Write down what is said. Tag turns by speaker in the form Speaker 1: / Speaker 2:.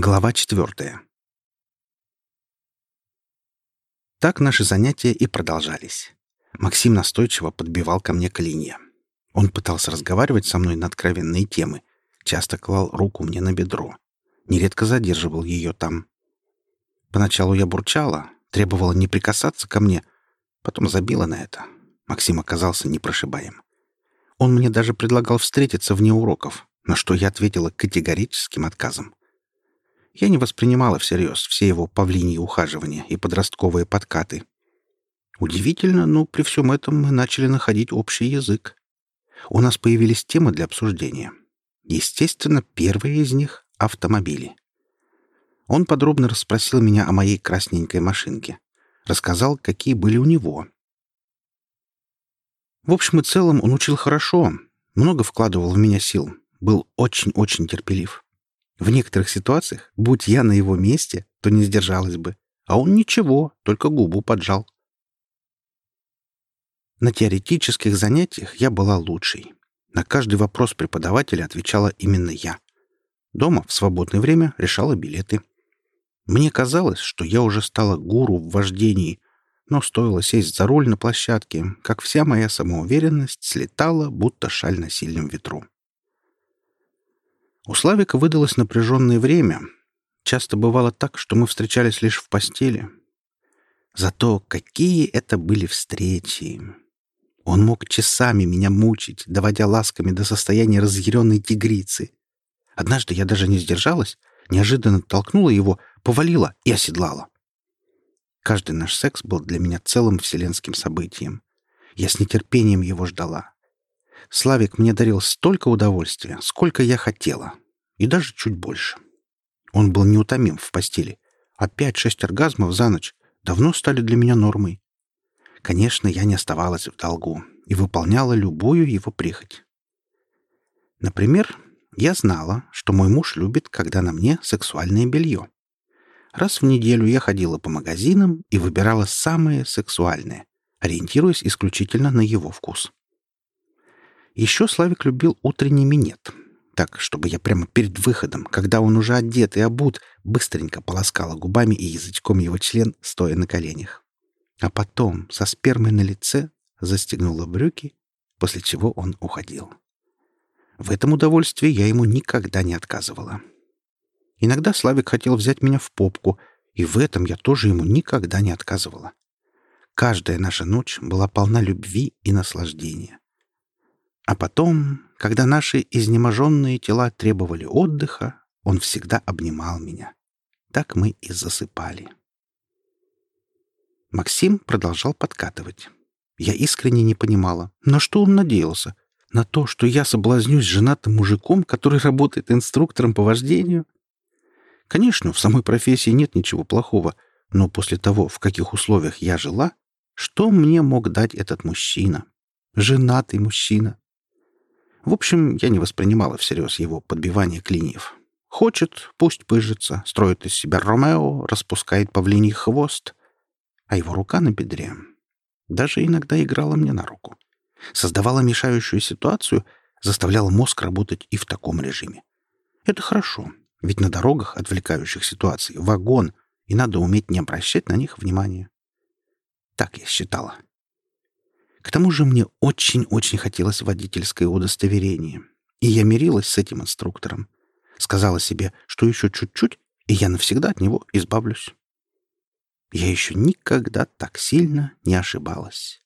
Speaker 1: Глава четвертая. Так наши занятия и продолжались. Максим настойчиво подбивал ко мне клинья. Он пытался разговаривать со мной на откровенные темы, часто клал руку мне на бедро. Нередко задерживал ее там. Поначалу я бурчала, требовала не прикасаться ко мне, потом забила на это. Максим оказался непрошибаем. Он мне даже предлагал встретиться вне уроков, на что я ответила категорическим отказом. Я не воспринимала всерьез все его павлиньи ухаживания и подростковые подкаты. Удивительно, но при всем этом мы начали находить общий язык. У нас появились темы для обсуждения. Естественно, первая из них — автомобили. Он подробно расспросил меня о моей красненькой машинке. Рассказал, какие были у него. В общем и целом он учил хорошо, много вкладывал в меня сил, был очень-очень терпелив. В некоторых ситуациях, будь я на его месте, то не сдержалась бы. А он ничего, только губу поджал. На теоретических занятиях я была лучшей. На каждый вопрос преподавателя отвечала именно я. Дома в свободное время решала билеты. Мне казалось, что я уже стала гуру в вождении, но стоило сесть за руль на площадке, как вся моя самоуверенность слетала, будто шаль на сильном ветру. У Славика выдалось напряженное время. Часто бывало так, что мы встречались лишь в постели. Зато какие это были встречи! Он мог часами меня мучить, доводя ласками до состояния разъяренной тигрицы. Однажды я даже не сдержалась, неожиданно толкнула его, повалила и оседлала. Каждый наш секс был для меня целым вселенским событием. Я с нетерпением его ждала. Славик мне дарил столько удовольствия, сколько я хотела, и даже чуть больше. Он был неутомим в постели, а пять-шесть оргазмов за ночь давно стали для меня нормой. Конечно, я не оставалась в долгу и выполняла любую его прихоть. Например, я знала, что мой муж любит, когда на мне сексуальное белье. Раз в неделю я ходила по магазинам и выбирала самое сексуальное, ориентируясь исключительно на его вкус. Еще Славик любил утренний минет. Так, чтобы я прямо перед выходом, когда он уже одет и обут, быстренько полоскала губами и язычком его член, стоя на коленях. А потом, со спермой на лице, застегнула брюки, после чего он уходил. В этом удовольствии я ему никогда не отказывала. Иногда Славик хотел взять меня в попку, и в этом я тоже ему никогда не отказывала. Каждая наша ночь была полна любви и наслаждения. А потом, когда наши изнеможенные тела требовали отдыха, он всегда обнимал меня. Так мы и засыпали. Максим продолжал подкатывать. Я искренне не понимала, на что он надеялся. На то, что я соблазнюсь женатым мужиком, который работает инструктором по вождению? Конечно, в самой профессии нет ничего плохого, но после того, в каких условиях я жила, что мне мог дать этот мужчина? Женатый мужчина. В общем, я не воспринимала всерьез его подбивание клиньев. Хочет, пусть пыжится, строит из себя Ромео, распускает павлиний хвост. А его рука на бедре даже иногда играла мне на руку. Создавала мешающую ситуацию, заставляла мозг работать и в таком режиме. Это хорошо, ведь на дорогах, отвлекающих ситуаций, вагон, и надо уметь не обращать на них внимания. Так я считала. К тому же мне очень-очень хотелось водительское удостоверение. И я мирилась с этим инструктором. Сказала себе, что еще чуть-чуть, и я навсегда от него избавлюсь. Я еще никогда так сильно не ошибалась.